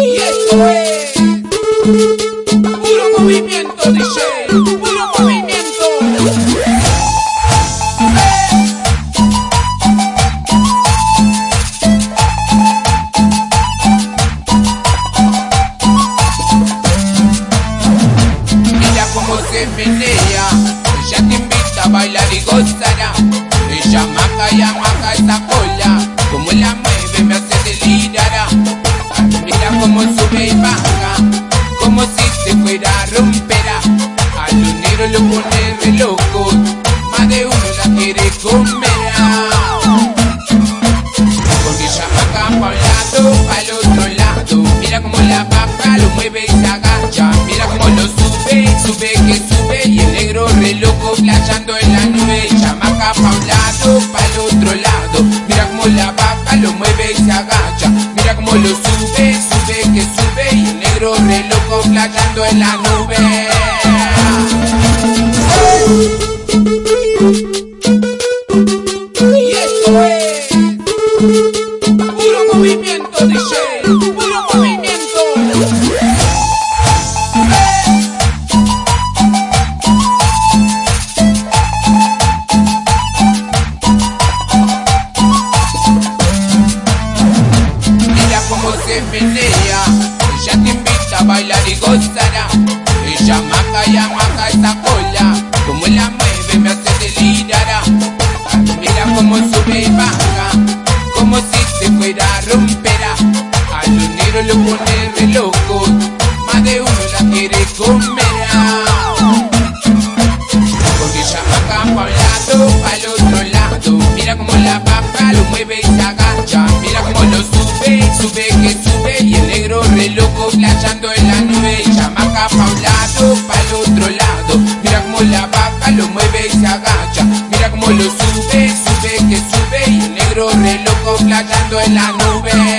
Y esto es puro movimiento, DJ, puro movimiento. Mira cómo se menea, ella te invita a bailar y gozará. Ella maca y amaca esa cola, comer. Porque ella pa' un lado, pa' el otro lado. Mira cómo la baja, lo mueve y se agacha. Mira cómo lo sube, sube que sube. Y el negro re loco flasheando en la nube. Chamaca pa' un lado, pa' el otro lado. Mira cómo la baja, lo mueve y se agacha. Mira cómo lo sube, sube que sube. Y el negro re loco flasheando en la nube. Ella te invita a bailar y gozará. Ella maca y amaca esa cola, a los negros lo pone re loco, más de uno la quiere comer. Porque ella pa' un lado, pa' el otro lado. Mira cómo la baja, lo mueve y se agacha. Mira cómo lo sube, sube que sube. Y el negro re loco flasheando en la nube. Ella baja pa' un lado, pa' el otro lado. Mira cómo la baja, lo mueve y se agacha. Mira cómo lo sube, sube que sube. Y el negro re loco flasheando en la nube.